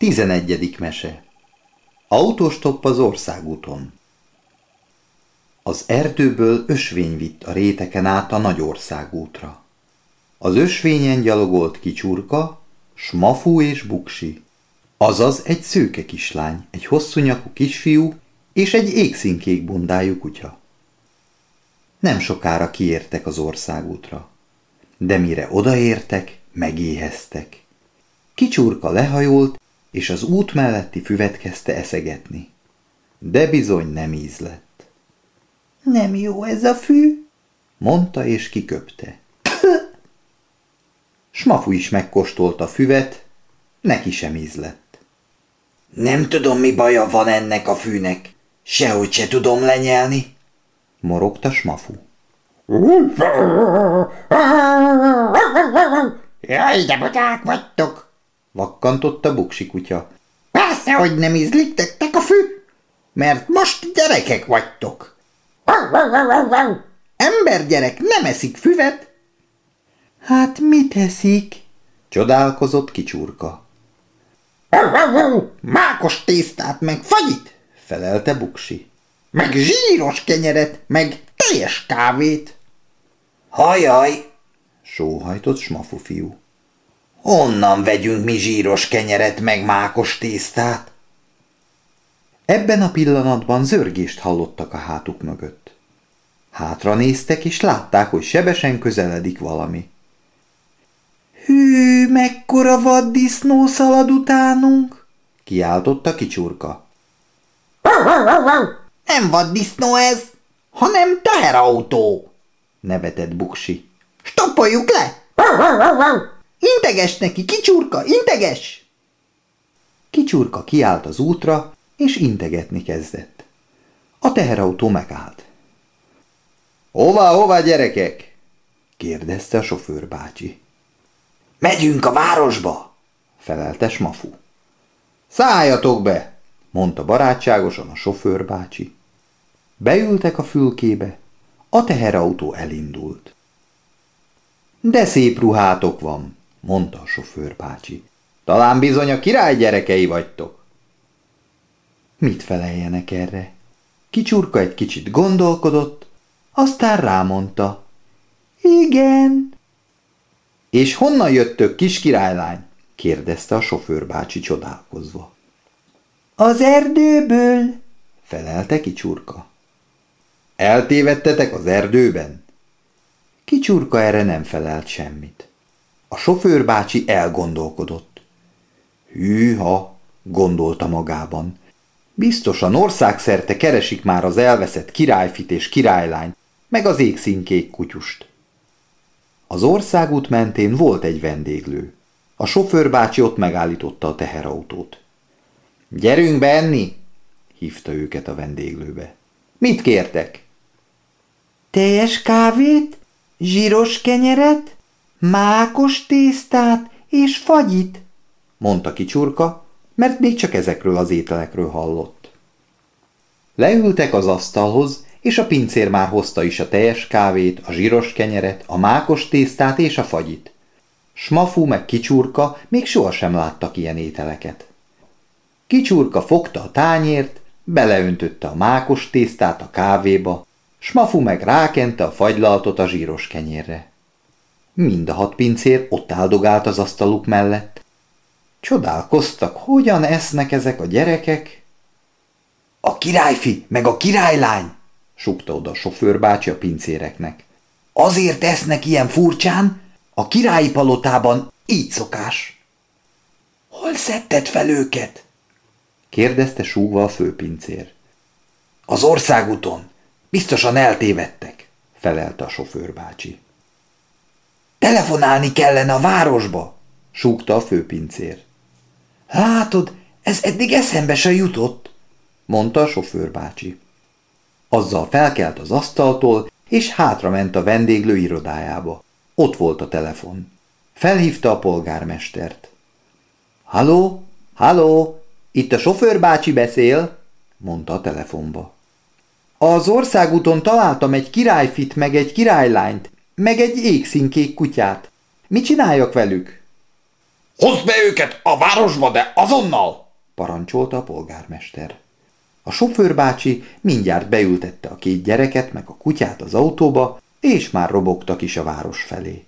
Tizenegyedik mese Autostopp az országúton Az erdőből ösvény vitt a réteken át a nagy országútra. Az ösvényen gyalogolt kicsurka, smafú és buksi. Azaz egy szőke kislány, egy hosszú nyakú kisfiú és egy égszínkék bundájú kutya. Nem sokára kiértek az országútra, de mire odaértek, megéheztek. Kicsurka lehajolt, és az út melletti füvet kezdte eszegetni. De bizony nem íz lett. Nem jó ez a fű, mondta és kiköpte. Smafu is megkóstolta a füvet, neki sem íz lett. Nem tudom, mi baja van ennek a fűnek, sehogy se tudom lenyelni, morogta Smafu. Jaj, de buták vagytok! Vakkantotta Buksi kutya. Persze, hogy nem ízlik tektek a fű, mert most gyerekek vagytok. Ember gyerek nem eszik füvet. Hát mit eszik? Csodálkozott kicsurka. Mákos tésztát, meg fagyit, felelte Buksi. Meg zsíros kenyeret, meg teljes kávét. Hajaj, sóhajtott smafu fiú. Honnan vegyünk mi zsíros kenyeret meg mákos tésztát? Ebben a pillanatban zörgést hallottak a hátuk mögött. Hátra néztek, és látták, hogy sebesen közeledik valami. Hű, mekkora vaddisznó szalad utánunk! kiáltotta kicsurka. Nem vaddisznó ez, hanem teherautó, nevetett Buksi. Stoppoljuk le! Integes neki, kicsurka, integes! Kicsurka kiállt az útra, és integetni kezdett. A teherautó megállt. Hová, hová, gyerekek? kérdezte a sofőr bácsi. Megyünk a városba, felelte Smafu. Szálljatok be, mondta barátságosan a sofőr bácsi. Beültek a fülkébe, a teherautó elindult. De szép ruhátok van, mondta a sofőr bácsi. Talán bizony a király gyerekei vagytok. Mit feleljenek erre? Kicsurka egy kicsit gondolkodott, aztán rámondta. Igen. És honnan jöttök, kis királylány? kérdezte a sofőr bácsi csodálkozva. Az erdőből, felelte kicsurka. Eltévedtetek az erdőben? Kicsurka erre nem felelt semmit. A sofőr bácsi elgondolkodott. Hűha, gondolta magában. Biztosan országszerte keresik már az elveszett királyfit és királylány, meg az égszínkék kutyust. Az országút mentén volt egy vendéglő. A sofőr bácsi ott megállította a teherautót. Gyerünk be enni! hívta őket a vendéglőbe. Mit kértek? Teljes kávét, zsíros kenyeret, mákos tésztát és fagyit, mondta kicsurka, mert még csak ezekről az ételekről hallott. Leültek az asztalhoz, és a pincér már hozta is a teljes kávét, a zsíros kenyeret, a mákos tésztát és a fagyit. Smafú meg kicsurka még sohasem láttak ilyen ételeket. Kicsurka fogta a tányért, beleöntötte a mákos tésztát a kávéba, Smafu meg rákente a fagylaltot a zsíros kenyérre. Mind a hat pincér ott áldogált az asztaluk mellett. Csodálkoztak, hogyan esznek ezek a gyerekek. A királyfi, meg a királylány, sukta oda a sofőrbácsi a pincéreknek. Azért esznek ilyen furcsán, a királyi palotában így szokás. Hol szedted fel őket? kérdezte súgva a főpincér. Az országúton. Biztosan eltévedtek, felelte a sofőrbácsi. Telefonálni kellene a városba, súgta a főpincér. Látod, ez eddig eszembe se jutott, mondta a sofőrbácsi. Azzal felkelt az asztaltól, és hátrament a vendéglő irodájába. Ott volt a telefon. Felhívta a polgármestert. Halló, halló, itt a sofőrbácsi beszél, mondta a telefonba. Az országúton találtam egy királyfit, meg egy királylányt, meg egy égszínkék kutyát. Mit csináljak velük? Hozd be őket a városba, de azonnal! parancsolta a polgármester. A sofőrbácsi mindjárt beültette a két gyereket meg a kutyát az autóba, és már robogtak is a város felé.